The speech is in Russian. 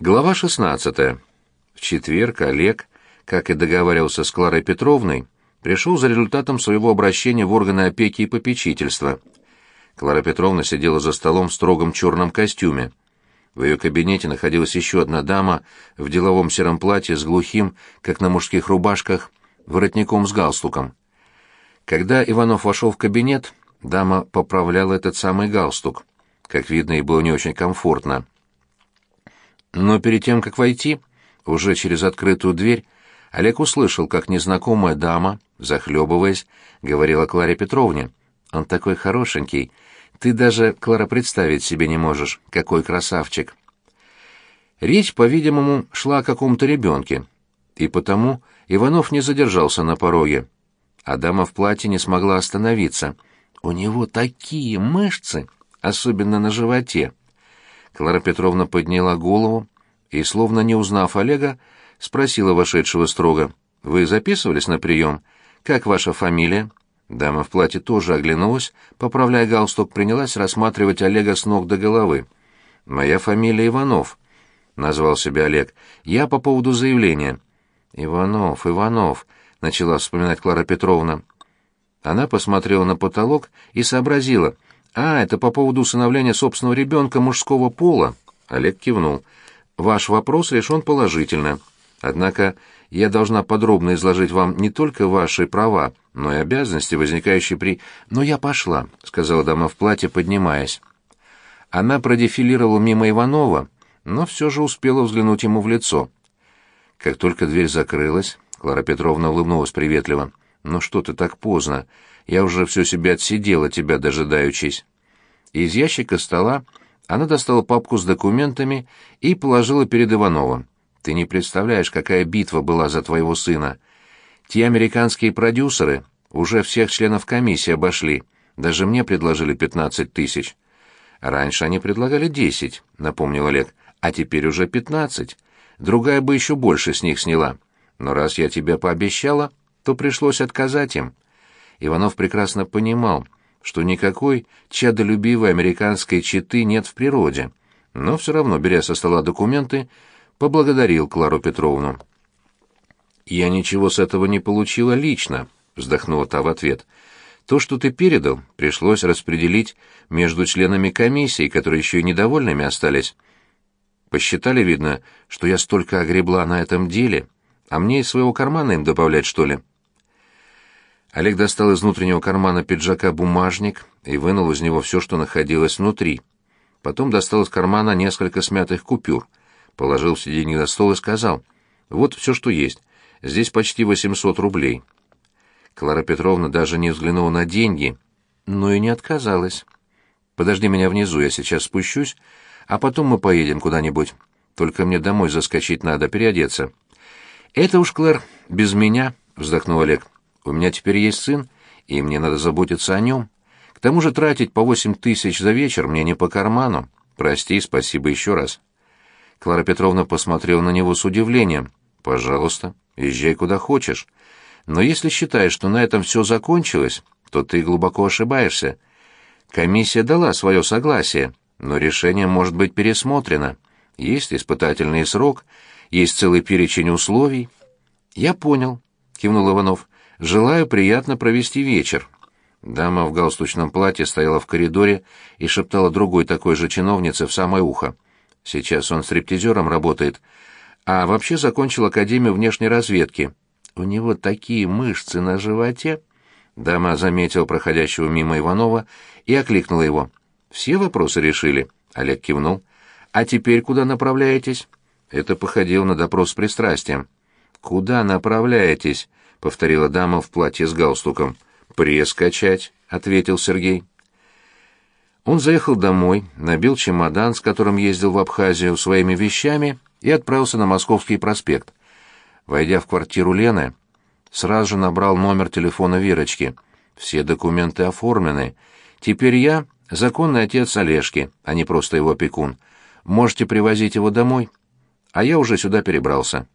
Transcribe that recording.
Глава 16. В четверг Олег, как и договаривался с Кларой Петровной, пришел за результатом своего обращения в органы опеки и попечительства. Клара Петровна сидела за столом в строгом черном костюме. В ее кабинете находилась еще одна дама в деловом сером платье с глухим, как на мужских рубашках, воротником с галстуком. Когда Иванов вошел в кабинет, дама поправляла этот самый галстук. Как видно, ей было не очень комфортно. Но перед тем, как войти, уже через открытую дверь, Олег услышал, как незнакомая дама, захлебываясь, говорила Кларе Петровне. «Он такой хорошенький. Ты даже, Клара, представить себе не можешь, какой красавчик». Речь, по-видимому, шла о каком-то ребенке, и потому Иванов не задержался на пороге. А дама в платье не смогла остановиться. «У него такие мышцы, особенно на животе!» Клара Петровна подняла голову и, словно не узнав Олега, спросила вошедшего строго. «Вы записывались на прием? Как ваша фамилия?» Дама в платье тоже оглянулась, поправляя галстук, принялась рассматривать Олега с ног до головы. «Моя фамилия Иванов», — назвал себя Олег. «Я по поводу заявления». «Иванов, Иванов», — начала вспоминать Клара Петровна. Она посмотрела на потолок и сообразила. «А, это по поводу усыновления собственного ребенка мужского пола». Олег кивнул. «Ваш вопрос решен положительно. Однако я должна подробно изложить вам не только ваши права, но и обязанности, возникающие при... «Но я пошла», — сказала дама в платье, поднимаясь. Она продефилировала мимо Иванова, но все же успела взглянуть ему в лицо. Как только дверь закрылась, Клара Петровна улыбнулась приветливо. «Ну что ты так поздно? Я уже все себе отсидела, тебя дожидаючись». Из ящика стола она достала папку с документами и положила перед Ивановым. «Ты не представляешь, какая битва была за твоего сына. Те американские продюсеры уже всех членов комиссии обошли. Даже мне предложили пятнадцать тысяч». «Раньше они предлагали десять», — напомнил Олег. «А теперь уже пятнадцать. Другая бы еще больше с них сняла. Но раз я тебе пообещала, то пришлось отказать им». Иванов прекрасно понимал, что никакой чадолюбивой американской читы нет в природе, но все равно, беря со стола документы, поблагодарил Клару Петровну. «Я ничего с этого не получила лично», — вздохнула та в ответ. «То, что ты передал, пришлось распределить между членами комиссии, которые еще и недовольными остались. Посчитали, видно, что я столько огребла на этом деле, а мне из своего кармана им добавлять, что ли?» Олег достал из внутреннего кармана пиджака бумажник и вынул из него все, что находилось внутри. Потом достал из кармана несколько смятых купюр, положил в сиденье на стол и сказал, «Вот все, что есть. Здесь почти 800 рублей». Клара Петровна даже не взглянула на деньги, но и не отказалась. «Подожди меня внизу, я сейчас спущусь, а потом мы поедем куда-нибудь. Только мне домой заскочить надо, переодеться». «Это уж, Клэр, без меня», — вздохнул Олег. У меня теперь есть сын, и мне надо заботиться о нем. К тому же тратить по восемь тысяч за вечер мне не по карману. Прости, спасибо еще раз». Клара Петровна посмотрела на него с удивлением. «Пожалуйста, езжай куда хочешь. Но если считаешь, что на этом все закончилось, то ты глубоко ошибаешься. Комиссия дала свое согласие, но решение может быть пересмотрено. Есть испытательный срок, есть целый перечень условий». «Я понял», — кивнул Иванов. Желаю приятно провести вечер». Дама в галстучном платье стояла в коридоре и шептала другой такой же чиновнице в самое ухо. Сейчас он стриптизером работает, а вообще закончил Академию внешней разведки. У него такие мышцы на животе. Дама заметила проходящего мимо Иванова и окликнула его. «Все вопросы решили?» Олег кивнул. «А теперь куда направляетесь?» Это походило на допрос с пристрастием. «Куда направляетесь?» Повторила дама в платье с галстуком. «Пресс качать», — ответил Сергей. Он заехал домой, набил чемодан, с которым ездил в Абхазию, своими вещами и отправился на Московский проспект. Войдя в квартиру Лены, сразу же набрал номер телефона Верочки. Все документы оформлены. Теперь я законный отец Олежки, а не просто его опекун. Можете привозить его домой. А я уже сюда перебрался.